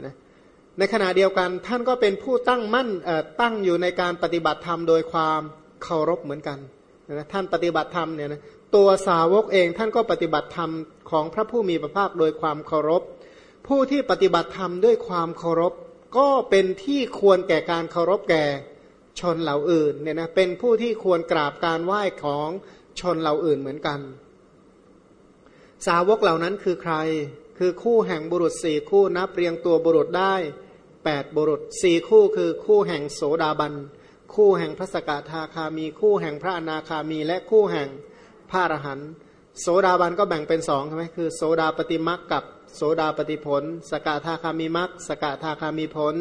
นะในขณะเดียวกันท่านก็เป็นผู้ตั้งมั่นตั้งอยู่ในการปฏิบัติธรรมโดยความเคารพเหมือนกันนะท่านปฏิบัติธรรมเนี่ยนะตัวสาวกเองท่านก็ปฏิบัติธรรมของพระผู้มีพระภาคโดยความเคารพ ผู้ที่ปฏิบัติธรรมด้วยความเคารพ ก็เป็นที่ควรแก่การเคารพแก่ชนเหล่าอื่นเนี่ยนะเป็นผู้ที่ควรกราบการไหว้ของชนเหล่าอื่นเหมือนกัน สาวกเหล่านั้นคือใคร คือคู่แห่งบุรุษสี่คู่นับเรียงตัวบุรุษได้แปดบุรุษสี่คู่คือคู่แห่งโสดาบัน คู่แห่งพระสกทาคามี คู่แห่งพระอนาคามี และคู่แห่งพระอรหันต์โสดาบันก็แบ่งเป็นสองใช่ไหมคือโสดาปฏิมักกับโสดาปฏิผล สกทาคามีมักสกทาคามีผล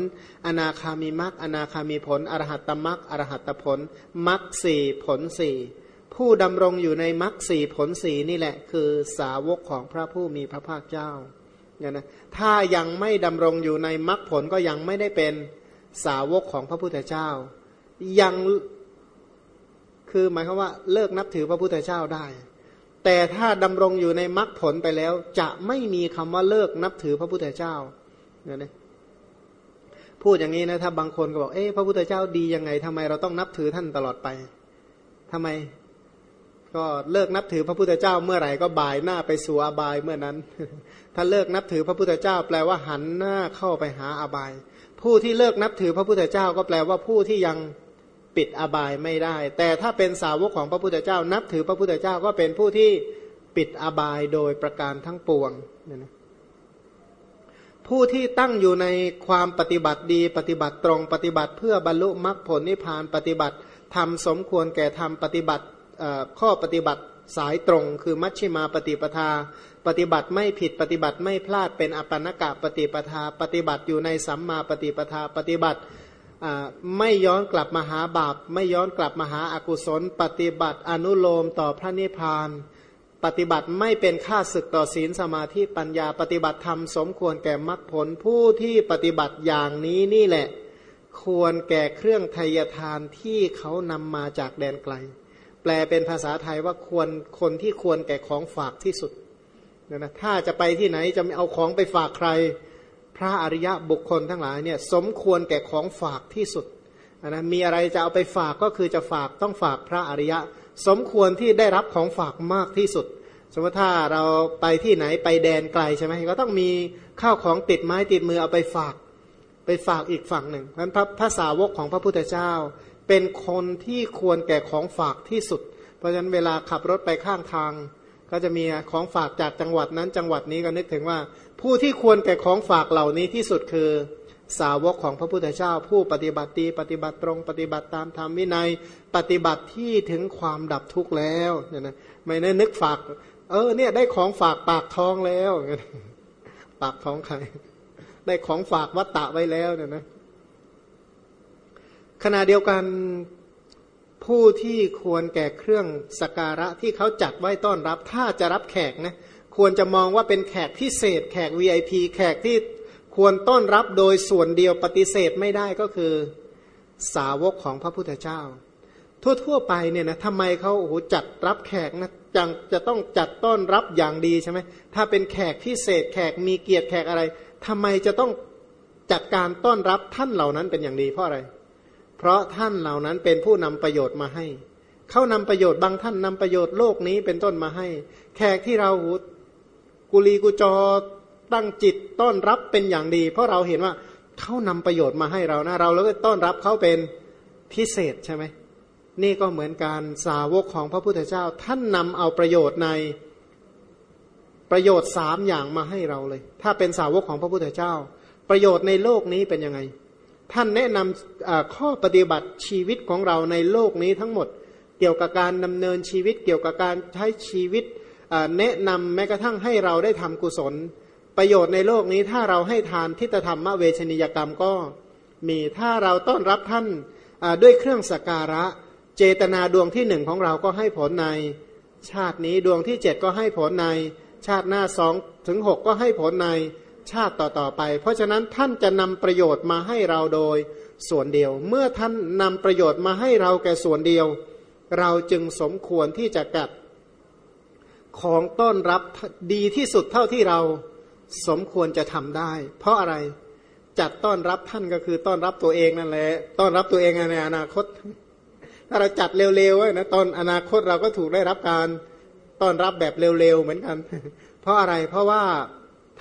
อนาคามีมักอนาคามีผล อรหัตตมักอรหัตตผลมักสี่ผลสี่ ผู้ดำรงอยู่ในมักสี่ผลสีนี่แหละ คือสาวกของพระผู้มีพระภาคเจ้าเนี่ยนะถ้ายังไม่ดำรงอยู่ในมักผลก็ยังไม่ได้เป็นสาวกของพระพุทธเจ้า ยังคือหมายความว่าเลิกนับถือพระพุทธเจ้าได้ แต่ถ้าดำรงอยู่ในมรรคผลไปแล้ว จะไม่มีคำว่าเลิกนับถือพระพุทธเจ้าเนี่ยนะพูดอย่างนี้นะถ้าบางคนก็บอกเอ๊ะพระพุทธเจ้าดียังไงทำไมเราต้องนับถือท่านตลอดไปทำไม ก็เลิกนับถือพระพุทธเจ้าเมื่อไหร่ก็บ่ายหน้าไปสู่อบายเมื่อนั้น ถ้าเลิกนับถือพระพุทธเจ้า แปลว่าหันหน้าเข้าไปหาอบาย ผู้ที่เลิกนับถือพระพุทธเจ้าก็แปลว่าผู้ที่ยังปิดอบายไม่ได้ แต่ถ้าเป็นสาวกของพระพุทธเจ้า นับถือพระพุทธเจ้าก็เป็นผู้ที่ปิดอบายโดยประการทั้งปวงนะผู้ที่ตั้งอยู่ในความปฏิบัติดี ปฏิบัติตรง ปฏิบัติเพื่อบรรลุมรรคผลนิพพานปฏิบัติทำสมควรแก่ทำปฏิบัติ ข้อปฏิบัติสายตรงคือมัชฌิมาปฏิปทา ปฏิบัติไม่ผิดปฏิบัติไม่พลาดเป็นอปันกะปฏิปทา ปฏิบัติอยู่ในสัมมาปฏิปทา ปฏิบัติไม่ย้อนกลับมาหาบาป ไม่ย้อนกลับมาหาอากุศล ปฏิบัติอนุโลมต่อพระนิพพาน ปฏิบัติไม่เป็นค่าศึกต่อศีลสมาธิปัญญา ปฏิบัติธรรมสมควรแก่มรรคผลผู้ที่ปฏิบัติอย่างนี้นี่แหละ ควรแก่เครื่องทยทานที่เขานำมาจากแดนไกล แปลเป็นภาษาไทยว่าควรคนที่ควรแก่ของฝากที่สุดนะถ้าจะไปที่ไหนจะไม่เอาของไปฝากใคร พระอริยะบุคคลทั้งหลายเนี่ยสมควรแก่ของฝากที่สุดนะมีอะไรจะเอาไปฝากก็คือจะฝากต้องฝากพระอริยะ สมควรที่ได้รับของฝากมากที่สุด สมมติถ้าเราไปที่ไหนไปแดนไกลใช่ไหมก็ต้องมีข้าวของติดไม้ติดมือเอาไปฝาก ไปฝากอีกฝั่งหนึ่งเพราะพระภาษาวกของพระพุทธเจ้า เป็นคนที่ควรแก่ของฝากที่สุด เพราะฉะนั้นเวลาขับรถไปข้างทาง ก็จะมีของฝากจากจังหวัดนั้นจังหวัดนี้ก็นึกถึงว่า ผู้ที่ควรแก่ของฝากเหล่านี้ที่สุดคือสาวกของพระพุทธเจ้า ผู้ปฏิบัติดีปฏิบัติตรง ปฏิบัติตามธรรมวินัย ปฏิบัติที่ถึงความดับทุกข์แล้วเนี่ยนะไม่ได้นึกฝาก เออเนี่ยได้ของฝากปากท้องแล้ว ปากท้องใครได้ของฝากวัตตะไว้แล้วเนี่ยนะ ขณะเดียวกันผู้ที่ควรแก่เครื่องสการะที่เขาจัดไว้ต้อนรับ ถ้าจะรับแขกนะควรจะมองว่าเป็นแขกพิเศษ แขก VIP แขกที่ควรต้อนรับโดยส่วนเดียวปฏิเสธไม่ได้ก็คือสาวกของพระพุทธเจ้า ทั่วๆไปเนี่ยนะทำไมเขาโอ้โหจัดรับแขกนะจังจะต้องจัดต้อนรับอย่างดีใช่ไหมถ้าเป็นแขกพิเศษ แขกมีเกียรติแขกอะไรทำไมจะต้องจัดการต้อนรับท่านเหล่านั้นเป็นอย่างดีเพราะอะไรเพราะท่านเหล่านั้นเป็นผู้นำประโยชน์มาให้ เขานำประโยชน์บางท่านนำประโยชน์โลกนี้เป็นต้นมาให้ แขกที่เรากุลีกุจอตั้งจิตต้อนรับเป็นอย่างดี เพราะเราเห็นว่าเขานำประโยชน์มาให้เรานะเราแล้วก็ต้อนรับเขาเป็นพิเศษใช่ไหมนี่ก็เหมือนการสาวกของพระพุทธเจ้า ท่านนำเอาประโยชน์ในประโยชน์สามอย่างมาให้เราเลย ถ้าเป็นสาวกของพระพุทธเจ้า ประโยชน์ในโลกนี้เป็นยังไง ท่านแนะนำข้อปฏิบัติชีวิตของเราในโลกนี้ทั้งหมด เกี่ยวกับการดำเนินชีวิตเกี่ยวกับการใช้ชีวิตแนะนำแม้กระทั่งให้เราได้ทำกุศล ประโยชน์ในโลกนี้ถ้าเราให้ทานทิฏฐธรรมเวชนิยกรรมก็ มีถ้าเราต้อนรับท่านด้วยเครื่องสกการะ เจตนาดวงที่หนึ่งของเราก็ให้ผลใน ชาตินี้ดวงที่เจ็ดก็ให้ผลใน ชาติหน้าสองถึงหกก็ให้ผลใน ชาติต่อๆไป เพราะฉะนั้นท่านจะนำประโยชน์มาให้เราโดยส่วนเดียว เมื่อท่านนำประโยชน์มาให้เราแก่ส่วนเดียว เราจึงสมควรที่จะกัดของต้อนรับดีที่สุดเท่าที่เราสมควรจะทำได้ เพราะอะไรจัดต้อนรับท่านก็คือต้อนรับตัวเองนั่นแหละต้อนรับตัวเองในอนาคต ถ้าเราจัดเร็วๆไว้นะตอนอนาคตเราก็ถูกได้รับการต้อนรับแบบเร็วๆเหมือนกัน เพราะอะไรเพราะว่า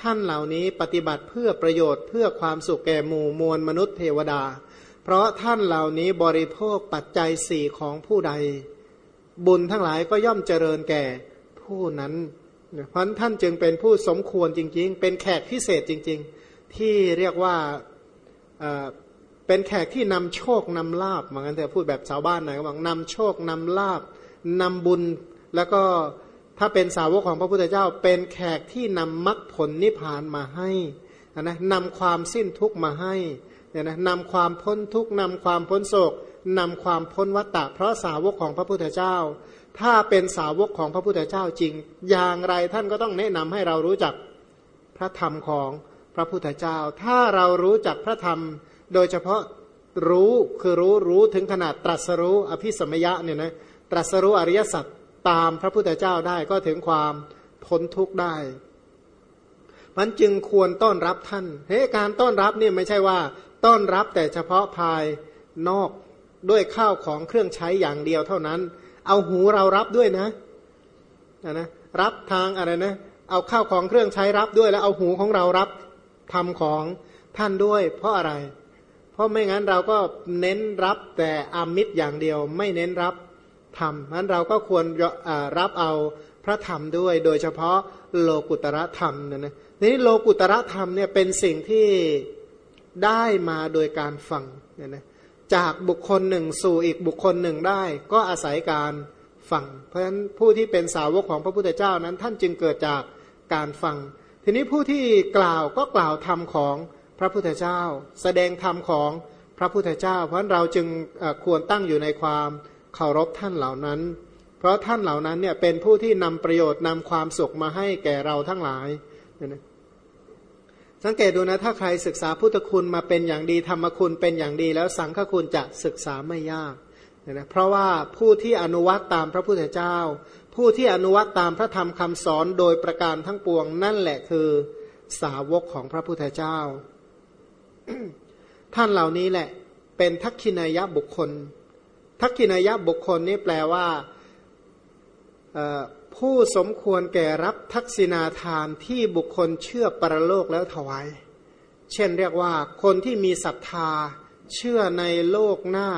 ท่านเหล่านี้ปฏิบัติเพื่อประโยชน์เพื่อความสุขแก่หมู่มวลมนุษย์เทวดา เพราะท่านเหล่านี้บริโภคปัจจัยสี่ของผู้ใด บุญทั้งหลายก็ย่อมเจริญแก่ผู้นั้นเพราะท่านจึงเป็นผู้สมควรจริง ๆ เป็นแขกพิเศษจริง ๆ ที่เรียกว่าเป็นแขกที่นำโชคนำลาบเหมือนกันแต่พูดแบบชาวบ้านหน่อยก็บอกนำโชคนำลาบนำบุญแล้วก็ ถ้าเป็นสาวกของพระพุทธเจ้า เป็นแขกที่นำมรรคผลนิพพานมาให้นะนำความสิ้นทุกข์มาให้เนี่ยนะนำความพ้นทุกข์นำความพ้นโศกนำความพ้นวัฏฏะเพราะสาวกของพระพุทธเจ้า ถ้าเป็นสาวกของพระพุทธเจ้าจริง อย่างไรท่านก็ต้องแนะนำให้เรารู้จักพระธรรมของพระพุทธเจ้า ถ้าเรารู้จักพระธรรม โดยเฉพาะรู้คือรู้รู้ถึงขนาดตรัสรู้อภิสมยะเนี่ยนะตรัสรู้อริยสัจ ตามพระพุทธเจ้าได้ก็ถึงความพ้นทุกข์ได้มันจึงควรต้อนรับท่านเฮ้การต้อนรับเนี่ยไม่ใช่ว่า ต้อนรับแต่เฉพาะภายนอกด้วยข้าวของเครื่องใช้อย่างเดียวเท่านั้น เอาหูเรารับด้วยนะนะรับทางอะไรนะ เอาข้าวของเครื่องใช้รับด้วยแล้วเอาหูของเรารับทำของท่านด้วย เพราะอะไร เพราะไม่งั้นเราก็เน้นรับแต่อามิตรอย่างเดียว ไม่เน้นรับ ธรรมนั้นเราก็ควรรับเอาพระธรรมด้วย โดยเฉพาะโลกุตระธรรมนะนะนี้โลกุตระธรรมเนี่ยเป็นสิ่งที่ได้มาโดยการฟังเนี่ยนะจากบุคคลหนึ่งสู่อีกบุคคลหนึ่งได้ ก็อาศัยการฟัง เพราะฉะนั้นผู้ที่เป็นสาวกของพระพุทธเจ้านั้นท่านจึงเกิดจากการฟัง ทีนี้ผู้ที่กล่าวก็กล่าวธรรมของพระพุทธเจ้า แสดงธรรมของพระพุทธเจ้า เพราะฉะนั้นเราจึงควรตั้งอยู่ในความ เคารพท่านเหล่านั้น เพราะท่านเหล่านั้นเนี่ยเป็นผู้ที่นำประโยชน์นำความสุขมาให้แก่เราทั้งหลายนะสังเกตดูนะถ้าใครศึกษาพุทธคุณมาเป็นอย่างดีธรรมคุณเป็นอย่างดี แล้วสังฆคุณจะศึกษาไม่ยากนะเพราะว่าผู้ที่อนุวัตตามพระพุทธเจ้า ผู้ที่อนุวัตตามพระธรรมคำสอนโดยประการทั้งปวงนั่นแหละคือสาวกของพระพุทธเจ้า ท่านเหล่านี้แหละ เป็นทักขินายบุคคล ทักขินายะบุคคลนี่แปลว่าผู้สมควรแก่รับทักษิณาทานที่บุคคลเชื่อประโลกแล้วถวาย เช่นเรียกว่าคนที่มีศรัทธา เชื่อในโลกหน้า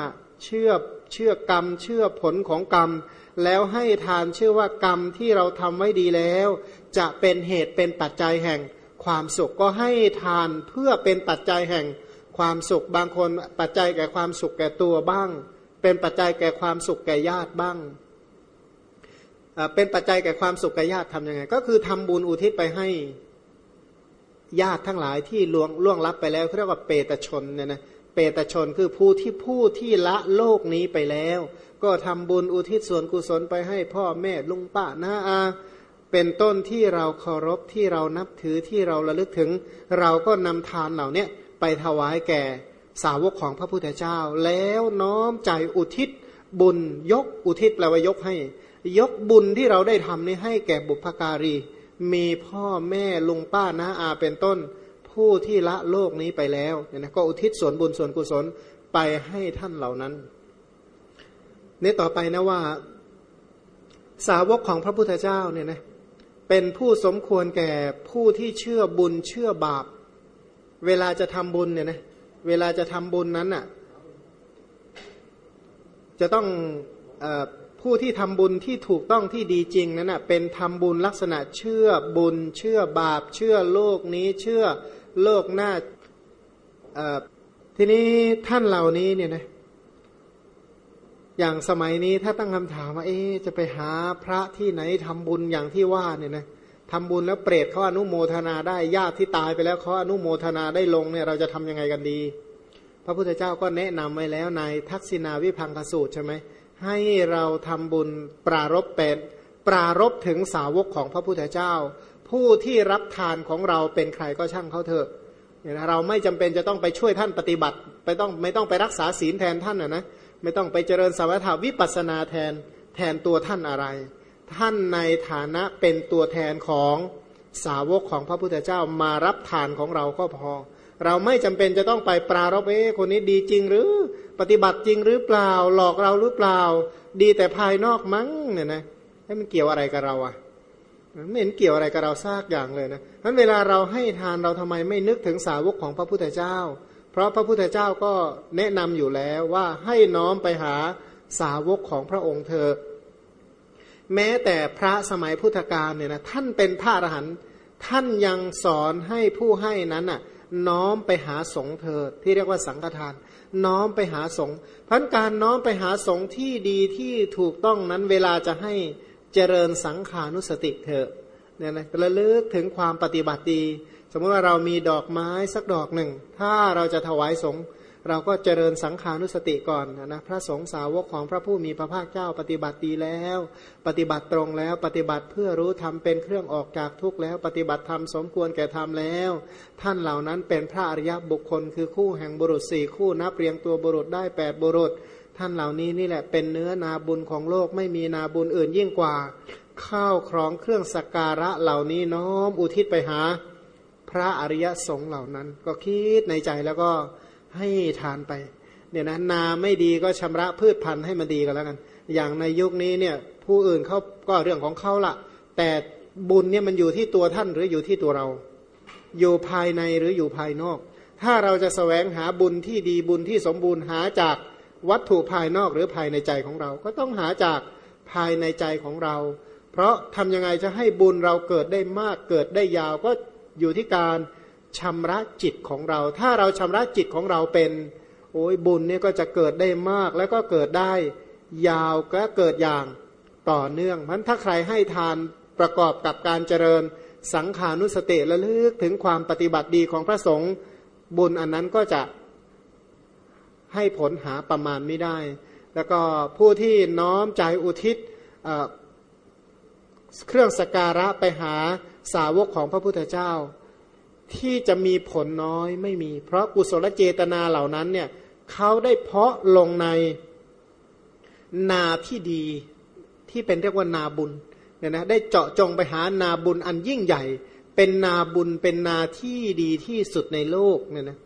เชื่อเชื่อกรรม เชื่อผลของกรรม แล้วให้ทานเชื่อว่ากรรมที่เราทำไว้ดีแล้ว จะเป็นเหตุเป็นปัจจัยแห่งความสุขก็ให้ทานเพื่อเป็นปัจจัยแห่งความสุขบางคนปัจจัยแก่ความสุขแก่ตัวบ้าง เป็นปัจจัยแก่ความสุขแก่ญาติบ้าง เป็นปัจจัยแก่ความสุขแก่ญาติทำยังไง ก็คือทำบุญอุทิศไปให้ญาติทั้งหลายที่ล่วงล่วงลับไปแล้วเรียกว่าเปตชนเนี่ยนะเปตชนคือผู้ที่ผู้ที่ละโลกนี้ไปแล้ว ก็ทำบุญอุทิศส่วนกุศลไปให้พ่อแม่ลุงป้าน้าอาเป็นต้นที่เราเคารพที่เรานับถือที่เราระลึกถึง เราก็นำทานเหล่านี้ไปถวายแก่ สาวกของพระพุทธเจ้า แล้วน้อมใจอุทิศ บุญยกอุทิศแปลว่ายกให้ ยกบุญที่เราได้ทำนี้ให้แก่บุพการี มีพ่อแม่ลุงป้าน้าอาเป็นต้น ผู้ที่ละโลกนี้ไปแล้วเนี่ยนะก็อุทิศส่วนบุญส่วนกุศลไปให้ท่านเหล่านั้นนี่ต่อไปนะว่า สาวกของพระพุทธเจ้าเนี่ยนะเป็นผู้สมควรแก่ผู้ที่เชื่อบุญเชื่อบาป เวลาจะทำบุญเนี่ยนะ เวลาจะทำบุญนั้นน่ะจะต้องอผู้ที่ทำบุญที่ถูกต้องที่ดีจริงนั้นน่ะเป็นทำบุญลักษณะเชื่อบุญ เชื่อบาป เชื่อโลกนี้เชื่อโลกหน้าทีนี้ท่านเหล่านี้เนี่ยนะอย่างสมัยนี้ถ้าตั้งคำถามว่าเอ๊จะไปหาพระที่ไหนทำบุญอย่างที่ว่าเนี่ยนะ ทำบุญแล้วเปรตเขาอนุโมทนาได้ญาติที่ตายไปแล้วเขาอนุโมทนาได้ลงเนี่ยเราจะทํำยังไงกันดี พระพุทธเจ้าก็แนะนำไว้แล้วในทักษิณาวิพังคสูตรใช่ไหมให้เราทำบุญปรารบเป็นปรารบถึงสาวกของพระพุทธเจ้า ผู้ที่รับทานของเราเป็นใครก็ช่างเขาเถอะเราไม่จำเป็นจะต้องไปช่วยท่านปฏิบัติไปต้องไม่ต้องไปรักษาศีลแทนท่านนะนะไม่ต้องไปเจริญสมถาวิปัสนาแทนแทนตัวท่านอะไร ท่านในฐานะเป็นตัวแทนของสาวกของพระพุทธเจ้ามารับทานของเราก็พอ เราไม่จำเป็นจะต้องไปปรารบเอ๊คนนี้ดีจริงหรือปฏิบัติจริงหรือเปล่า หลอกเราหรือเปล่า ดีแต่ภายนอกมั้งเนี่ยนะให้มันเกี่ยวอะไรกับเราอะไม่เห็นเกี่ยวอะไรกับเราซากอย่างเลยนะเพราะเวลาเราให้ทานเราทำไมไม่นึกถึงสาวกของพระพุทธเจ้า เพราะพระพุทธเจ้าก็แนะนำอยู่แล้วว่าให้น้อมไปหาสาวกของพระองค์เธอ แม้แต่พระสมัยพุทธกาลเนี่ยนะท่านเป็นพระอรหันต์ท่านยังสอนให้ผู้ให้นั้นน่ะน้อมไปหาสงเธอที่เรียกว่าสังฆทาน น้อมไปหาสงพันการน้อมไปหาสงที่ดีที่ถูกต้องนั้นเวลาจะให้เจริญสังขานุสติเถอะเนี่ยนะระลึกถึงความปฏิบัติดี สมมติว่าเรามีดอกไม้สักดอกหนึ่ง ถ้าเราจะถวายสงฆ์ เราก็เจริญสังขานุสติก่อนนะพระสงฆ์สาวกของพระผู้มีพระภาคเจ้าปฏิบัติดีแล้ว ปฏิบัติตรงแล้วปฏิบัติเพื่อรู้ทำเป็นเครื่องออกจากทุกข์แล้ว ปฏิบัติธรรมสมควรแก่ธรรมแล้ว ท่านเหล่านั้นเป็นพระอริยบุคคล คือคู่แห่งบุรุษสี่คู่นับเรียงตัวบุรุษได้แปดบุรุษ ท่านเหล่านี้นี่แหละเป็นเนื้อนาบุญของโลกไม่มีนาบุญอื่นยิ่งกว่า ข้าวครองเครื่องสักการะเหล่านี้น้อมอุทิศไปหา พระอริยสงฆ์เหล่านั้น ก็คิดในใจแล้วก็ ให้ทานไปเนี่ยนะนาไม่ดีก็ชำระพืชพันธุ์ให้มันดีกันแล้วกัน อย่างในยุคนี้เนี่ยผู้อื่นเขาก็เรื่องของเขาละแต่บุญเนี่ยมันอยู่ที่ตัวท่านหรืออยู่ที่ตัวเรา อยู่ภายในหรืออยู่ภายนอก ถ้าเราจะสแสวงหาบุญที่ดีบุญที่สมบูรณ์หาจากวัตถุภายนอกหรือภายในใจของเรา ก็ต้องหาจากภายในใจของเรา เพราะทำยังไงจะให้บุญเราเกิดได้มากเกิดได้ยาวก็อยู่ที่การ ชำระจิตของเรา ถ้าเราชำระจิตของเราเป็น โอ้ยบุญเนี่ยก็จะเกิดได้มากแล้วก็เกิดได้ยาวก็เกิดอย่างต่อเนื่องเพราะถ้าใครให้ทานประกอบกับการเจริญสังขานุสติและลึกถึงความปฏิบัติดีของพระสงฆ์บุญอันนั้นก็จะให้ผลหาประมาณไม่ได้ แล้วก็ผู้ที่น้อมใจอุทิศเครื่องสการะไปหาสาวกของพระพุทธเจ้า ที่จะมีผลน้อยไม่มี เพราะกุศลเจตนาเหล่านั้นเนี่ยเขาได้เพาะลงในนาที่ดีที่เป็นเรียกว่านาบุญเนี่ยนะได้เจาะจงไปหานาบุญอันยิ่งใหญ่ เป็นนาบุญเป็นนาที่ดีที่สุดในโลกเนี่ยนะ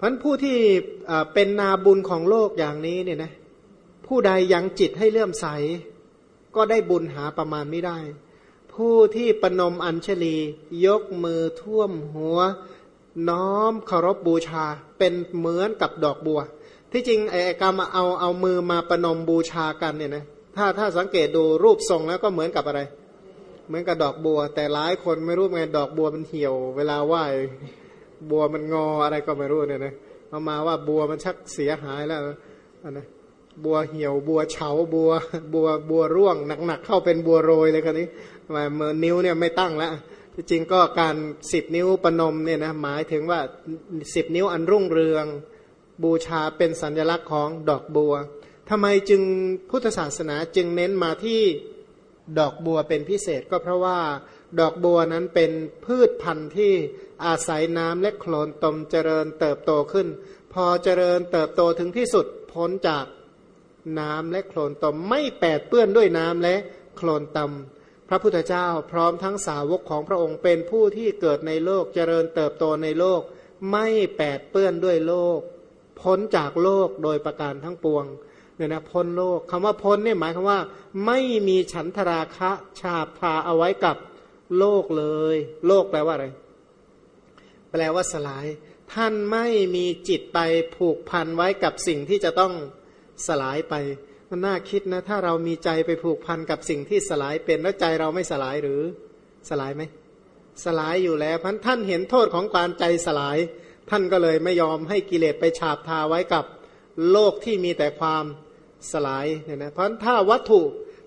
พันผู้ที่เป็นนาบุญของโลกอย่างนี้เนี่ยนะผู้ใดยังจิตให้เลื่อมใส ก็ได้บุญหาประมาณไม่ได้ ผู้ที่ปนมอัญชลียกมือท่วมหัว น้อมเคารพบบูชา เป็นเหมือนกับดอกบัว ที่จริงไอ้กรรมเอาเอามือมาประนมบูชากันเนี่ยนะถ้าถ้าสังเกตดูรูปทรงแล้วก็เหมือนกับอะไร เหมือนกับดอกบัว แต่หลายคนไม่รู้ไงดอกบัวมันเหี่ยว เวลาไหว้บัวมันงออะไรก็ไม่รู้เนี่ยนะมามาว่าบัวมันชักเสียหายแล้วนะบัวเหี่ยวบัวเฉาบัว บัวบัวร่วงหนักๆเข้าเป็นบัวโรยเลยคนนี้ มือนิ้วเนี่ยไม่ตั้งแล้วจริงก็การสิบนิ้วปนมเนี่ยนะหมายถึงว่าสิบนิ้วอันรุ่งเรือง บูชาเป็นสัญลักษณ์ของดอกบัวทำไมจึงพุทธศาสนาจึงเน้นมาที่ดอกบัวเป็นพิเศษก็เพราะว่าดอกบัวนั้นเป็นพืชพันธุ์ที่อาศัยน้ำและโคลนตมเจริญเติบโตขึ้น พอเจริญเติบโตถึงที่สุดพ้นจากน้ำและโคลนตมไม่แปดเปื้อนด้วยน้ำและโคลนตม พระพุทธเจ้าพร้อมทั้งสาวกของพระองค์เป็นผู้ที่เกิดในโลกเจริญเติบโตในโลก ไม่แปดเปื้อนด้วยโลก พ้นจากโลกโดยประการทั้งปวงเนี่ยนะพ้นโลกคำว่าพ้นเนี่ยหมายความว่า ไม่มีฉันทราคะชาพาเอาไว้กับโลกเลย โลกแปลว่าอะไร แปลว่าสลาย ท่านไม่มีจิตไปผูกพันไว้กับสิ่งที่จะต้องสลายไป มันน่าคิดนะ ถ้าเรามีใจไปผูกพันกับสิ่งที่สลายเป็นแล้วใจเราไม่สลายหรือสลายไหมสลายอยู่แล้วพันท่านเห็นโทษของการใจสลาย ท่านก็เลยไม่ยอมให้กิเลสไปฉาบทาไว้กับโลกที่มีแต่ความสลายเนี่ยนะเพราะถ้าวัตถุ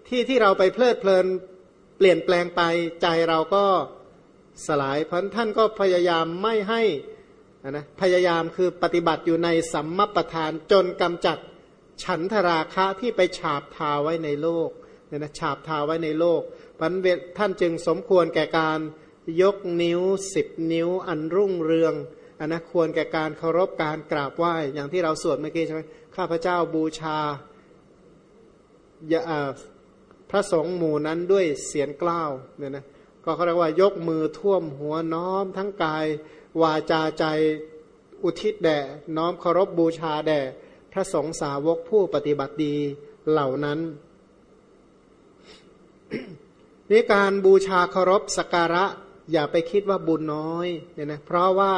ที่ที่เราไปเพลิดเพลินเปลี่ยนแปลงไปใจเราก็สลายเพราะท่านก็พยายามไม่ให้นะพยายามคือปฏิบัติอยู่ในสัมมปทานจนกำจัด ฉันทราคะที่ไปฉาบทาไว้ในโลกเนี่ยนะฉาบทาไว้ในโลกพันเวท่านจึงสมควรแก่การยกนิ้วสิบนิ้วอันรุ่งเรืองอันนะควรแก่การเคารพการกราบไหว้อย่างที่เราสวดเมื่อกี้ใช่ไหมข้าพเจ้าบูชาพระสงฆ์หมู่นั้นด้วยเสียงกล้าวเนี่ยนะก็เขาเรียกว่ายกมือท่วมหัวน้อมทั้งกายวาจาใจอุทิศแด่น้อมเคารพบบูชาแด่ ระสงฆ์สาวกผู้ปฏิบัติดีเหล่านั้นนี่การบูชาเคารพสักการะ อย่าไปคิดว่าบุญน้อยเนี่ยนะเพราะว่า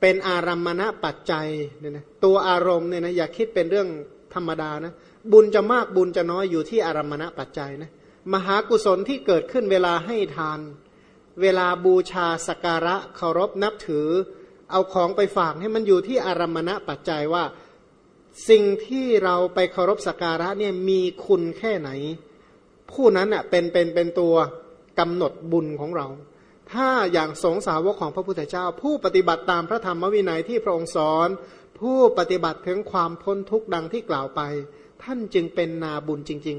เป็นอารัมมณปัจจัยเนี่ยนะตัวอารมณ์เนี่ยนะอย่าคิดเป็นเรื่องธรรมดานะบุญจะมากบุญจะน้อยอยู่ที่อารัมมณปัจจัยนะมหากุศลที่เกิดขึ้นเวลาให้ทาน เวลาบูชาสักการะเคารพนับถือ เอาของไปฝากให้มันอยู่ที่อารัมมณปัจจัยว่า สิ่งที่เราไปเคารพสักการะเนี่ยมีคุณแค่ไหน ผู้นั้นอะเป็นเป็นเป็นตัวกำหนดบุญของเรา ถ้าอย่างสงสาวกของพระพุทธเจ้า ผู้ปฏิบัติตามพระธรรมวินัยที่พระองค์สอน ผู้ปฏิบัติถึงความพ้นทุกข์ดังที่กล่าวไป ท่านจึงเป็นนาบุญจริง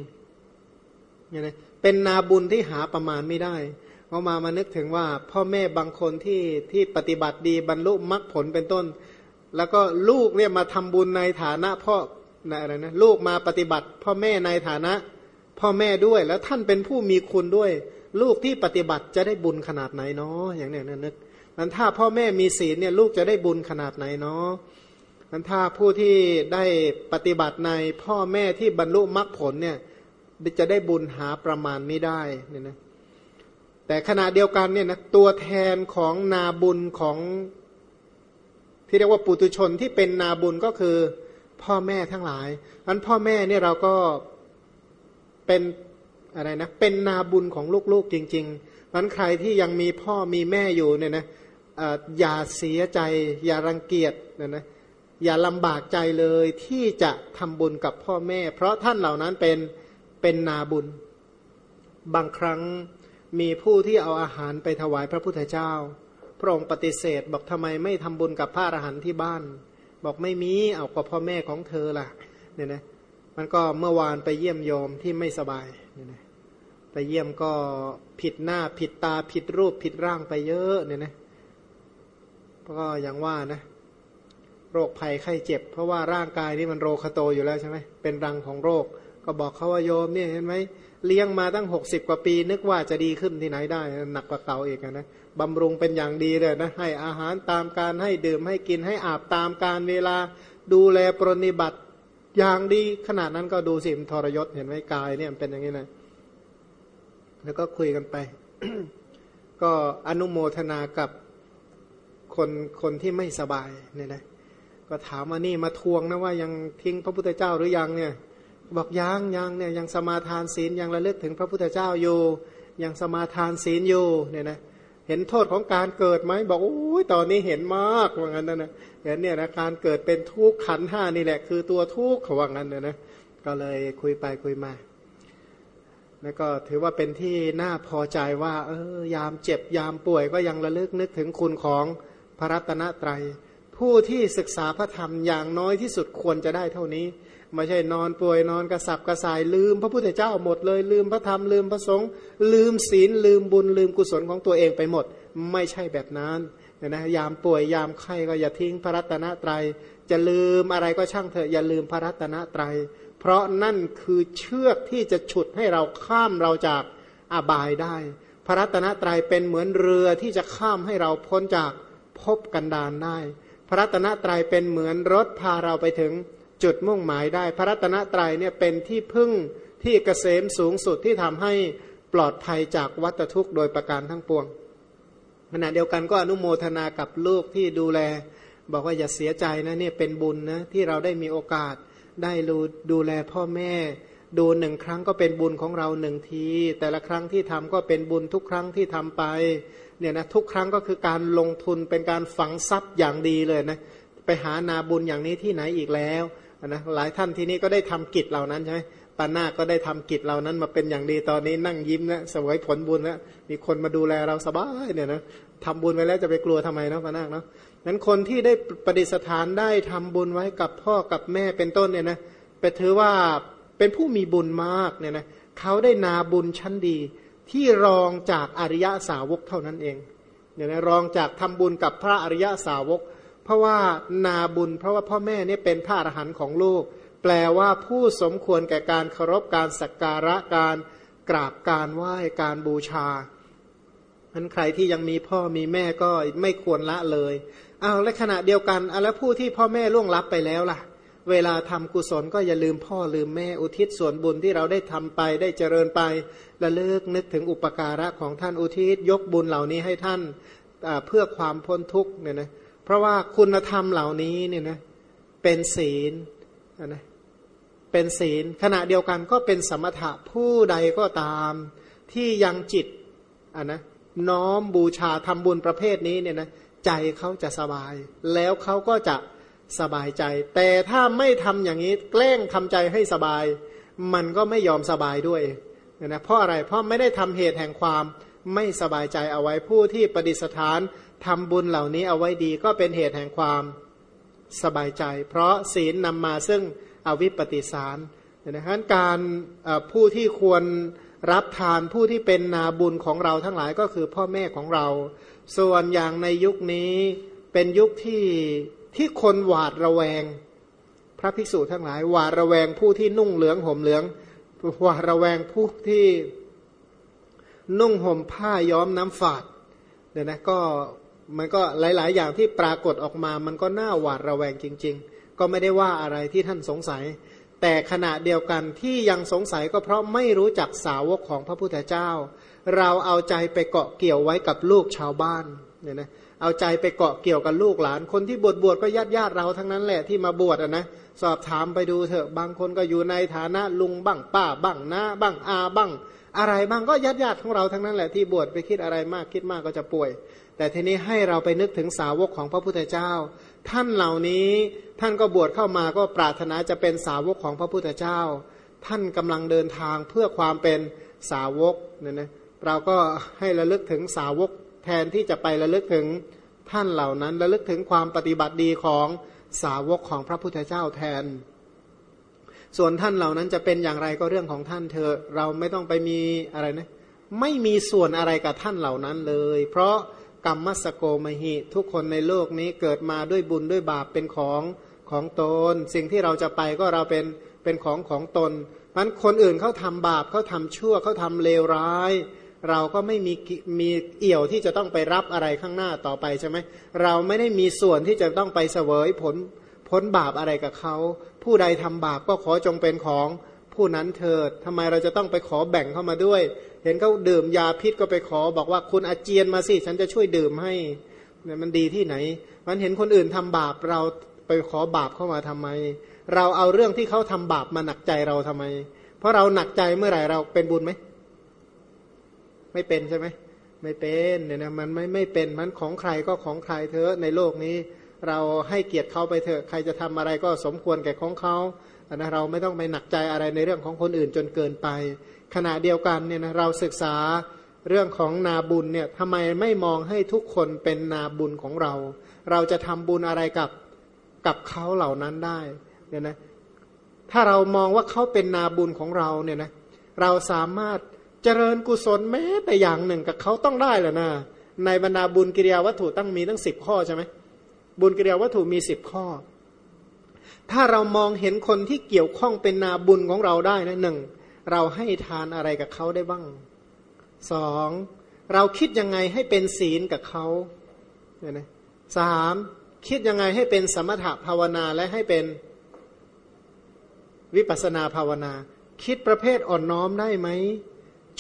ๆเนี่ยนะเป็นนาบุญที่หาประมาณไม่ได้เอามามานึกถึงว่าพ่อแม่บางคนที่ที่ปฏิบัติดีบรรลุมรรคผลเป็นต้น แล้วก็ลูกเนี่ยมาทำบุญในฐานะพ่ออะไรนะลูกมาปฏิบัติ พ่อแม่ในฐานะ พ่อแม่ด้วย แล้วท่านเป็นผู้มีคุณด้วย ลูกที่ปฏิบัติจะได้บุญขนาดไหนเนาะอย่างเนี้ยนึกมันถ้าพ่อแม่มีศีลเนี่ยลูกจะได้บุญขนาดไหนเนาะมันถ้าผู้ที่ได้ปฏิบัติในพ่อแม่ที่บรรลุมรรคผลเนี่ยจะได้บุญหาประมาณไม่ได้เนี่ยนะแต่ขณะเดียวกันเนี่ยนะตัวแทนของนาบุญของ ที่เรียกว่าปุตุชนที่เป็นนาบุญก็คือพ่อแม่ทั้งหลายมันพ่อแม่เนี่ยเราก็เป็นอะไรนะเป็นนาบุญของลูกๆจริงๆมันใครที่ยังมีพ่อมีแม่อยู่เนี่ยนะอย่าเสียใจ อย่ารังเกียจนะนะอย่าลำบากใจเลยที่จะทำบุญกับพ่อแม่ เพราะท่านเหล่านั้นเป็นเป็นนาบุญ บางครั้งมีผู้ที่เอาอาหารไปถวายพระพุทธเจ้า พระองค์ปฏิเสธ บอกทำไมไม่ทำบุญกับพระอรหันต์ที่บ้าน บอกไม่มีเอากับพ่อแม่ของเธอล่ะเนี่ยนะมันก็เมื่อวานไปเยี่ยมโยมที่ไม่สบายเนี่ยนะไปเยี่ยมก็ผิดหน้าผิดตาผิดรูปผิดร่างไปเยอะเนี่ยนะก็อย่างว่านะโรคภัยไข้เจ็บ เพราะว่าร่างกายนี่มันโรคโตอยู่แล้วใช่ไหมเป็นรังของโรค ก็บอกเขาว่าโยมเนี่ยเห็นไหม เลี้ยงมาตั้งหกสิบกว่าปี นึกว่าจะดีขึ้นที่ไหนได้ หนักกว่าเก่าอีกนะบำรุงเป็นอย่างดีเลยนะให้อาหารตามการให้ดื่มให้กินให้อาบตามการเวลาดูแลปรนิบัติอย่างดีขนาดนั้นก็ดูสิมทรยศเห็นไหมกายเนี่ยเป็นอย่างนี้นะแล้วก็คุยกันไป ก็อนุโมทนากับคนคนที่ไม่สบายเนี่ยนะก็ถามว่านี่มาทวงนะว่ายังทิ้งพระพุทธเจ้าหรือยังเนี่ย บอกยังยังเนี่ยยังสมาทานศีลยังระลึกถึงพระพุทธเจ้าอยู่ยังสมาทานศีลอยู่เนี่ยนะเห็นโทษของการเกิดไหมบอกโอ้ยตอนนี้เห็นมากว่างั้นนะนะเห็นเนี่ยนะการเกิดเป็นทุกข์ขันห้านี่แหละ คือตัวทุกข์ว่างั้นนะนะก็เลยคุยไปคุยมา แล้วก็ถือว่าเป็นที่น่าพอใจว่า เออยามเจ็บยามป่วยก็ยังระลึกนึกถึงคุณของพระรัตนตรัย ผู้ที่ศึกษาพระธรรมอย่างน้อยที่สุดควรจะได้เท่านี้ ไม่ใช่นอนป่วยนอนกระสับกระส่ายลืม พระพุทธเจ้าหมดเลยลืมพระธรรมลืมพระสงฆ์ลืมศีลลืมบุญลืมกุศลของตัวเองไปหมด ไม่ใช่แบบนั้นนะยามป่วยยามไข้ก็อย่าทิ้งพระรัตนตรัย จะลืมอะไรก็ช่างเถอะอย่าลืมพระรัตนตรัย เพราะนั่นคือเชือกที่จะฉุดให้เราข้ามเราจากอบายได้ พระรัตนตรัยเป็นเหมือนเรือที่จะข้ามให้เราพ้นจากภพกันดานได้ พระรัตนตรัยเป็นเหมือนรถพาเราไปถึง จุดมุ่งหมายได้ พระรัตนตรัยเนี่ยเป็นที่พึ่งที่เกษมสูงสุดที่ทำให้ปลอดภัยจากวัฏทุกข์โดยประการทั้งปวงขณะเดียวกันก็อนุโมทนากับลูกที่ดูแล บอกว่าอย่าเสียใจนะเนี่ยเป็นบุญนะที่เราได้มีโอกาสได้ดูดูแลพ่อแม่ ดูหนึ่งครั้งก็เป็นบุญของเราหนึ่งที แต่ละครั้งที่ทำก็เป็นบุญทุกครั้งที่ทำไปเนี่ยนะทุกครั้งก็คือการลงทุนเป็นการฝังทรัพย์อย่างดีเลยนะไปหานาบุญอย่างนี้ที่ไหนอีกแล้ว นะหลายท่านที่นี้ก็ได้ทำกิจเหล่านั้นใช่ไหมปานาก็ได้ทำกิจเหล่านั้นมาเป็นอย่างดีตอนนี้นั่งยิ้มนะสวยผลบุญแล้วมีคนมาดูแลเราสบายเนี่ยนะทำบุญไว้แล้วจะไปกลัวทำไมเนาะปานาเนาะนั้นคนที่ได้ประดิษฐานได้ทำบุญไว้กับพ่อกับแม่เป็นต้นเนี่ยนะไปถือว่าเป็นผู้มีบุญมากเนี่ยนะเขาได้นาบุญชั้นดีที่รองจากอริยสาวกเท่านั้นเองเนี่ยนะรองจากทำบุญกับพระอริยสาวก เพราะว่านาบุญ เพราะว่าพ่อแม่เนี่ยเป็นพระอรหันต์ของลูก แปลว่าผู้สมควรแก่การเคารพการสักการะการกราบการไหว้การบูชามันใครที่ยังมีพ่อมีแม่ก็ไม่ควรละเลยเอาและขณะเดียวกันแล้วผู้ที่พ่อแม่ล่วงลับไปแล้วล่ะ เวลาทำกุศลก็อย่าลืมพ่อลืมแม่อุทิศส่วนบุญที่เราได้ทำไปได้เจริญไประเลึกนึกถึงอุปการะของท่านอุทิศยกบุญเหล่านี้ให้ท่านเพื่อความพ้นทุกข์เนี่ยนะ เพราะว่าคุณธรรมเหล่านี้เนี่ยนะเป็นศีลนะเป็นศีลขณะเดียวกันก็เป็นสมถะผู้ใดก็ตามที่ยังจิตอะนะน้อมบูชาทำบุญประเภทนี้เนี่ยนะใจเขาจะสบาย แล้วเขาก็จะสบายใจ แต่ถ้าไม่ทำอย่างนี้แกล้งทำใจให้สบาย มันก็ไม่ยอมสบายด้วยนะเพราะอะไรเพราะไม่ได้ทำเหตุแห่งความไม่สบายใจเอาไว้ผู้ที่ประดิษฐาน ทำบุญเหล่านี้เอาไว้ดีก็เป็นเหตุแห่งความสบายใจ เพราะศีลนำมาซึ่งอวิปปิสารนะฮะการผู้ที่ควรรับทานผู้ที่เป็นนาบุญของเราทั้งหลายก็คือพ่อแม่ของเรา ส่วนอย่างในยุคนี้เป็นยุคที่ที่คนหวาดระแวง พระภิกษุทั้งหลายหวาดระแวงผู้ที่นุ่งเหลืองห่มเหลืองหวาดระแวงผู้ที่นุ่งห่มผ้าย้อมน้ำฝาดเนี่ยนะก็ มันก็หลาย ๆ อย่างที่ปรากฏออกมา มันก็น่าหวาดระแวงจริง ๆ ก็ไม่ได้ว่าอะไรที่ท่านสงสัย แต่ขณะเดียวกันที่ยังสงสัยก็เพราะไม่รู้จักสาวกของพระพุทธเจ้า เราเอาใจไปเกาะเกี่ยวไว้กับลูกชาวบ้านเนี่ยนะเอาใจไปเกาะเกี่ยวกับลูกหลาน คนที่บวชบวชก็ญาติญาติเราทั้งนั้นแหละที่มาบวชอะนะสอบถามไปดูเถอะบางคนก็อยู่ในฐานะลุงบ้างป้าบ้างน้าบ้างอาบ้าง อะไรบ้างก็ญาติญาติของเราทั้งนั้นแหละที่บวชไปคิดอะไรมากคิดมากก็จะป่วย แต่ทีนี้ให้เราไปนึกถึงสาวกของพระพุทธเจ้า ท่านเหล่านี้ท่านก็บวชเข้ามาก็ปรารถนาจะเป็นสาวกของพระพุทธเจ้า ท่านกำลังเดินทางเพื่อความเป็นสาวกเนี่ยนะเราก็ให้ระลึกถึงสาวกแทนที่จะไประลึกถึงท่านเหล่านั้น ระลึกถึงความปฏิบัติดีของสาวกของพระพุทธเจ้าแทน ส่วนท่านเหล่านั้นจะเป็นอย่างไรก็เรื่องของท่านเธอเราไม่ต้องไปมีอะไรนะไม่มีส่วนอะไรกับท่านเหล่านั้นเลย เพราะ กรรมมัสโกมหิ ทุกคนในโลกนี้เกิดมาด้วยบุญด้วยบาปเป็นของของตน สิ่งที่เราจะไปก็เราเป็นเป็นของของตนมันคนอื่นเขาทำบาปเขาทำชั่วเขาทำเลวร้าย เราก็ไม่มีมีเอี่ยวที่จะต้องไปรับอะไรข้างหน้าต่อไปใช่ไหมเราไม่ได้มีส่วนที่จะต้องไปเสวยผลพ้นบาปอะไรกับเขา ผู้ใดทำบาปก็ขอจงเป็นของ ผู้นั้นเถิดทำไมเราจะต้องไปขอแบ่งเข้ามาด้วย เห็นเขาดื่มยาพิษก็ไปขอบอกว่าคุณอาเจียนมาสิ ฉันจะช่วยดื่มให้เนี่ยมันดีที่ไหน มันเห็นคนอื่นทำบาปเราไปขอบาปเข้ามาทำไม เราเอาเรื่องที่เขาทำบาปมาหนักใจเราทำไม เพราะเราหนักใจเมื่อไหร่เราเป็นบุญไหมไม่เป็นใช่ไหมไม่เป็นเนี่ยนะมันไม่ไม่เป็นมันของใครก็ของใครเถอะในโลกนี้ เราให้เกียรติเขาไปเถอะใครจะทำอะไรก็สมควรแก่ของเขา นะเราไม่ต้องไปหนักใจอะไรในเรื่องของคนอื่นจนเกินไป ขณะเดียวกันเนี่ยนะเราศึกษาเรื่องของนาบุญเนี่ยทำไมไม่มองให้ทุกคนเป็นนาบุญของเรา เราจะทำบุญอะไรกับกับเขาเหล่านั้นได้เนี่ยนะถ้าเรามองว่าเขาเป็นนาบุญของเราเนี่ยนะเราสามารถเจริญกุศลแม้แต่อย่างหนึ่งกับเขาต้องได้แหละนะในบรรดาบุญกิริยาวัตถุตั้งมีตั้งสิบข้อใช่ไหมบุญกิริยาวัตถุมีสิบข้อ ถ้าเรามองเห็นคนที่เกี่ยวข้องเป็นนาบุญของเราได้นะหนึ่งเราให้ทานอะไรกับเขาได้บ้างสองเราคิดยังไงให้เป็นศีลกับเขาเนี่ยนะสามคิดยังไงให้เป็นสมถะภาวนาและให้เป็นวิปัสนาภาวนา คิดประเภทอ่อนน้อมได้ไหม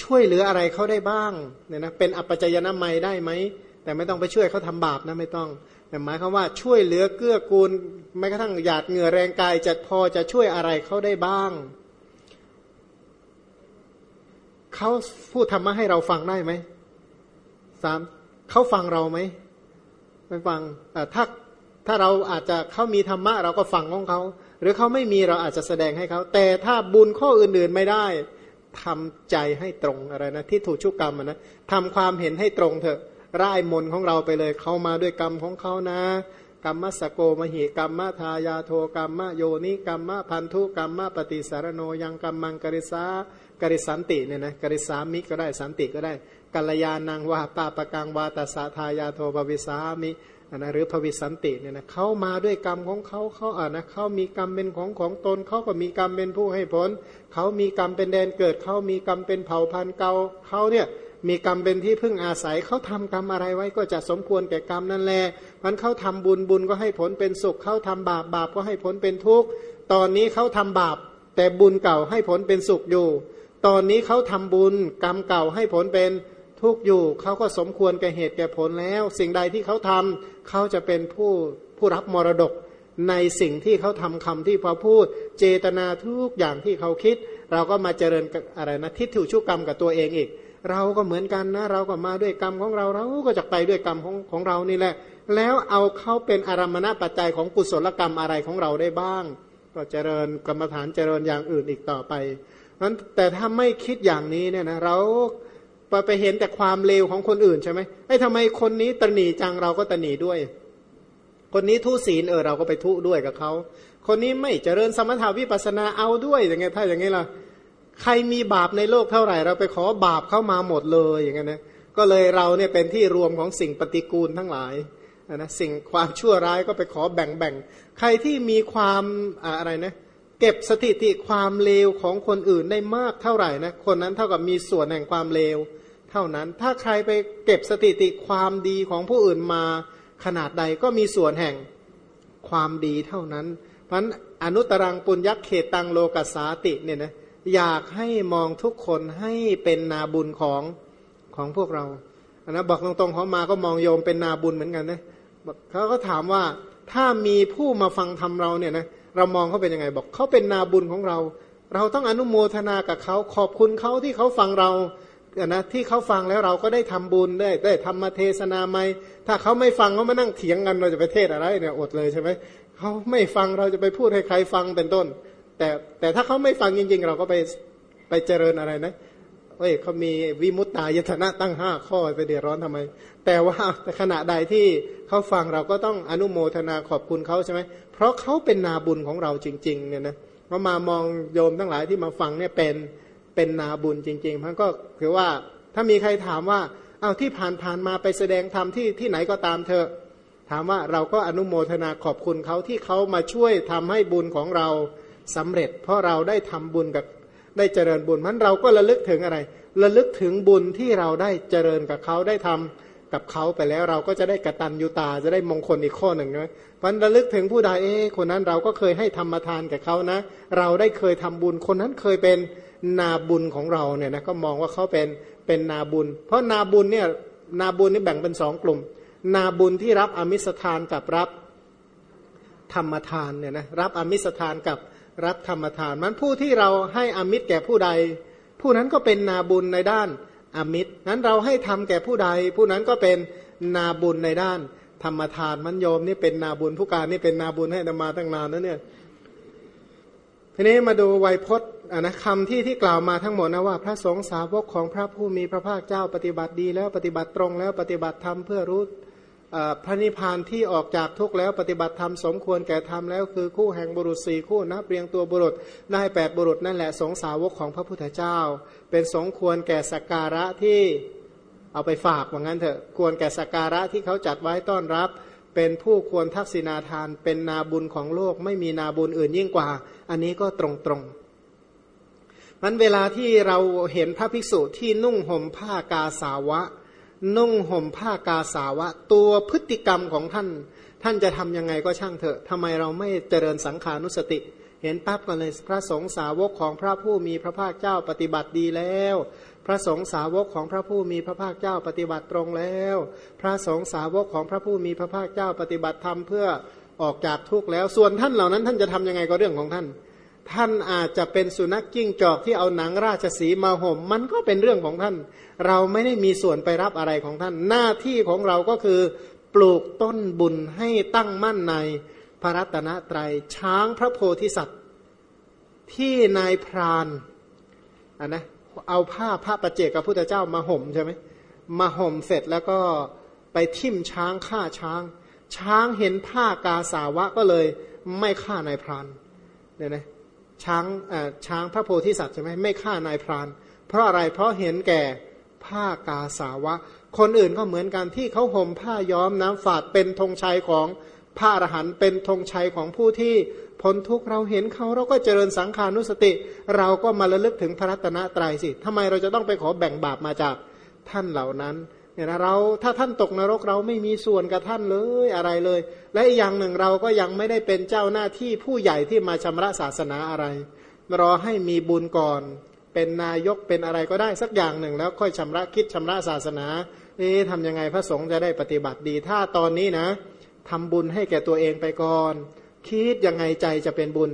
ช่วยเหลืออะไรเขาได้บ้างเนี่ยนะเป็นอัปจายนามัยได้ไหม แต่ไม่ต้องไปช่วยเขาทำบาปนะไม่ต้อง หมายความว่าช่วยเหลือเกื้อกูลแม้กระทั่งหยาดเหงื่อแรงกายจะพอจะช่วยอะไรเขาได้บ้างเขาพูดธรรมะให้เราฟังได้ไหมสามเขาฟังเราไหมไม่ฟังถ้าถ้าเราอาจจะเขามีธรรมะเราก็ฟังของเขา หรือเขาไม่มีเราอาจจะแสดงให้เขา แต่ถ้าบุญข้ออื่นๆไม่ได้ทำใจให้ตรงอะไรนะที่ถูกชุกกรรมนะทำความเห็นให้ตรงเถอะ ร่ายมนของเราไปเลย เขามาด้วยกรรมของเขานะกรรมสโกมหิกรรมทายาโทกรรมโยนิกรรมพันธุกรรมปฏิสารโนยังกรรมังกริสากริสันติเนี่ยนะกริสามิก็ได้สันติก็ได้ กัลยาณังวาปาปะกังวาตสาทายาโทภวิสามินะหรือภวิสันติเนี่ยนะเขามาด้วยกรรมของเขาเขาอ่านะเขามีกรรมเป็นของของตนเขาก็มีกรรมเป็นผู้ให้ผลเขามีกรรมเป็นแดนเกิดเขามีกรรมเป็นเผ่าพันธุ์เก่าเขาเนี่ย มีกรรมเป็นที่พึ่งอาศัยเขาทำกรรมอะไรไว้ก็จะสมควรแก่กรรมนั่นแหละมันเขาทำบุญบุญก็ให้ผลเป็นสุขเขาทำบาปบาปก็ให้ผลเป็นทุกข์ตอนนี้เขาทำบาป แต่บุญเก่าให้ผลเป็นสุขอยู่ ตอนนี้เขาทำบุญกรรมเก่าให้ผลเป็นทุกข์อยู่เขาก็สมควรแก่เหตุแก่ผลแล้ว สิ่งใดที่เขาทำเขาจะเป็นผู้ผู้รับมรดกในสิ่งที่เขาทำคำที่พอพูด เจตนาทุกอย่างที่เขาคิด เราก็มาเจริญอะไรนะทิฏฐุชุกรรมกับตัวเองอีก เราก็เหมือนกันนะ เราก็มาด้วยกรรมของเราเราก็จะไปด้วยกรรมของของเรานี่แหละ แล้วเอาเขาเป็นอารมณปัจจัยของกุศลกรรมอะไรของเราได้บ้าง ก็เจริญกรรมฐานเจริญอย่างอื่นอีกต่อไปนั้นแต่ถ้าไม่คิดอย่างนี้เนี่ยนะเราไปไปเห็นแต่ความเลวของคนอื่นใช่ไหมไอ้ทำไมคนนี้ตนีจังเราก็ตนีด้วย คนนี้ทุศีลเออเราก็ไปทุด้วยกับเขา คนนี้ไม่เจริญสมถาวิปัสนาเอาด้วยอย่างเงี้ยถ้าอย่างเงี้ยล่ะ ใครมีบาปในโลกเท่าไหร่ เราไปขอบาปเข้ามาหมดเลยอย่างเงี้ยนะก็เลยเราเนี่ยเป็นที่รวมของสิ่งปฏิกูลทั้งหลายนะสิ่งความชั่วร้ายก็ไปขอแบ่งแบ่งใครที่มีความอะไรนะเก็บสถิติความเลวของคนอื่นได้มากเท่าไหร่นะคนนั้นเท่ากับมีส่วนแห่งความเลว เท่านั้นถ้าใครไปเก็บสถิติความดีของผู้อื่นมาขนาดใดก็มีส่วนแห่งความดีเท่านั้น เพราะนั้นอนุตรังปุญญเขตตังโลกัสาติเนี่ยนะ อยากให้มองทุกคนให้เป็นนาบุญของของพวกเราอันนะบอกตรงๆเขามาก็มองโยมเป็นนาบุญเหมือนกันนะเขาก็ถามว่าถ้ามีผู้มาฟังทำเราเนี่ยนะเรามองเขาเป็นยังไงบอกเขาเป็นนาบุญของเรา เราต้องอนุโมทนากับเขาขอบคุณเขาที่เขาฟังเรานะที่เขาฟังแล้วเราก็ได้ทำบุญได้ได้ทำมาเทศนาไหมถ้าเขาไม่ฟังเขามานั่งเถียงกันเราจะไปเทศอะไรเนี่ยอดเลยใช่ไหมเขาไม่ฟังเราจะไปพูดให้ใครฟังเป็นต้น แต่แต่ถ้าเขาไม่ฟังจริง ๆ เราก็ไปไปเจริญอะไรนะเฮ้ยเขามีวิมุตตายตนะตั้งห้าข้อไปเดือดร้อนทำไม แต่ว่าแต่ขณะใดที่เขาฟังเราก็ต้องอนุโมทนาขอบคุณเขาใช่ไหมเพราะเขาเป็นนาบุญของเราจริง ๆ เนี่ยนะพอมามองโยมทั้งหลายที่มาฟังเนี่ยเป็นเป็นนาบุญจริงๆมันก็คือว่าถ้ามีใครถามว่าเอาที่ผ่านผ่านมาไปแสดงธรรมที่ที่ไหนก็ตามเธอถามว่าเราก็อนุโมทนาขอบคุณเขาที่เขามาช่วยทำให้บุญของเรา สำเร็จ เพราะเราได้ทำบุญกับได้เจริญบุญมันเราก็ระลึกถึงอะไร ระลึกถึงบุญที่เราได้เจริญกับเขาได้ทำกับเขาไปแล้วเราก็จะได้กระตันยูตาจะได้มงคลอีกข้อหนึ่งนะพันระลึกถึงผู้ใดเอ๊คนนั้นเราก็เคยให้ธรรมทานกับเขานะ เราได้เคยทำบุญคนนั้นเคยเป็นนาบุญของเราเนี่ยนะก็มองว่าเขาเป็นเป็นนาบุญ เพราะนาบุญเนี่ยนาบุญนี่แบ่งเป็นสองกลุ่ม นาบุญที่รับอมิสทานกับรับธรรมทานเนี่ยนะรับอมิสทานกับ รับธรรมทานมันผู้ที่เราให้อมิตรแก่ผู้ใด ผู้นั้นก็เป็นนาบุญในด้านอมิตรนั้นเราให้ทำแก่ผู้ใด ผู้นั้นก็เป็นนาบุญในด้าน ธรรมทานมันโยมนี่เป็นนาบุญผู้การนี่เป็นนาบุญให้ธรรมาตั้งนานแล้วเนี่ยทีนี้มาดูไวยพจน์นะคำที่ที่กล่าวมาทั้งหมดนะว่า พระสงฆ์สาวกของพระผู้มีพระภาคเจ้าปฏิบัติดีแล้วปฏิบัติตรงแล้วปฏิบัติธรรมเพื่อรู้ พระนิพพานที่ออกจากทุกข์แล้วปฏิบัติธรรมสมควรแก่ธรรมแล้วคือคู่แห่งบุรุษสี่คู่นับเรียงตัวบุรุษได้แปดบุรุษนั่นแหละสงสาวกของพระพุทธเจ้า เป็นสงควรแก่สักการะที่เอาไปฝากว่างั้นเถอะควรแก่สักการะที่เขาจัดไว้ต้อนรับ เป็นผู้ควรทักษิณาทานเป็นนาบุญของโลกไม่มีนาบุญอื่นยิ่งกว่า อันนี้ก็ตรงตรงมันเวลาที่เราเห็นพระภิกษุที่นุ่งห่มผ้ากาสาวะ นุ่งห่มผ้ากาสาวะ ตัวพฤติกรรมของท่าน ท่านจะทำยังไงก็ช่างเถอะทำไมเราไม่เจริญสังขานุสติ เห็นปั๊บกันเลยพระสงฆ์สาวกของพระผู้มีพระภาคเจ้าปฏิบัติดีแล้ว พระสงฆ์สาวกของพระผู้มีพระภาคเจ้าปฏิบัติตรงแล้ว พระสงฆ์สาวกของพระผู้มีพระภาคเจ้าปฏิบัติธรรมเพื่อออกจากทุกข์แล้ว ส่วนท่านเหล่านั้นท่านจะทํำยังไงก็เรื่องของท่าน ท่านอาจจะเป็นสุนัขจิ้งจอกที่เอาหนังราชสีมาห่ม มันก็เป็นเรื่องของท่าน เราไม่ได้มีส่วนไปรับอะไรของท่าน หน้าที่ของเราก็คือ ปลูกต้นบุญให้ตั้งมั่นในพระรัตนตรยัยช้างพระโพธิสัตว์ ที่นายพรานอะนะเอาผ้าพระประเจกับพุทธเจ้ามาห่มใช่ไหมมาห่มเสร็จแล้วก็ไปทิ่มช้างฆ่าช้าง ช้างเห็นผ้ากาสาวะก็เลยไม่ฆ่านายพรานเนี่ยนะ ช้างช้างพระโพธิสัตว์ใช่ไหมไม่ฆ่านายพราน เพราะอะไรเพราะเห็นแก่ผ้ากาสาวะ คนอื่นก็เหมือนกันที่เขาห่มผ้าย้อมน้ำฝาดเป็นธงชัยของพระอรหันต์เป็นธงชัยของผู้ที่พ้นทุกเราเห็นเขาเราก็เจริญสังขานุสติ เราก็มาระลึกถึงพระรัตนตรัยสิทำไมเราจะต้องไปขอแบ่งบาปมาจากท่านเหล่านั้น เนี่ยนะเราถ้าท่านตกนรกเราไม่มีส่วนกับท่านเลยอะไรเลย และอีกอย่างหนึ่งเราก็ยังไม่ได้เป็นเจ้าหน้าที่ผู้ใหญ่ที่มาชำระศาสนาอะไร รอให้มีบุญก่อน เป็นนายกเป็นอะไรก็ได้สักอย่างหนึ่ง แล้วค่อยชำระคิดชำระศาสนานี่ทำยังไงพระสงฆ์จะได้ปฏิบัติดี ถ้าตอนนี้นะทำบุญให้แก่ตัวเองไปก่อน คิดยังไงใจจะเป็นบุญ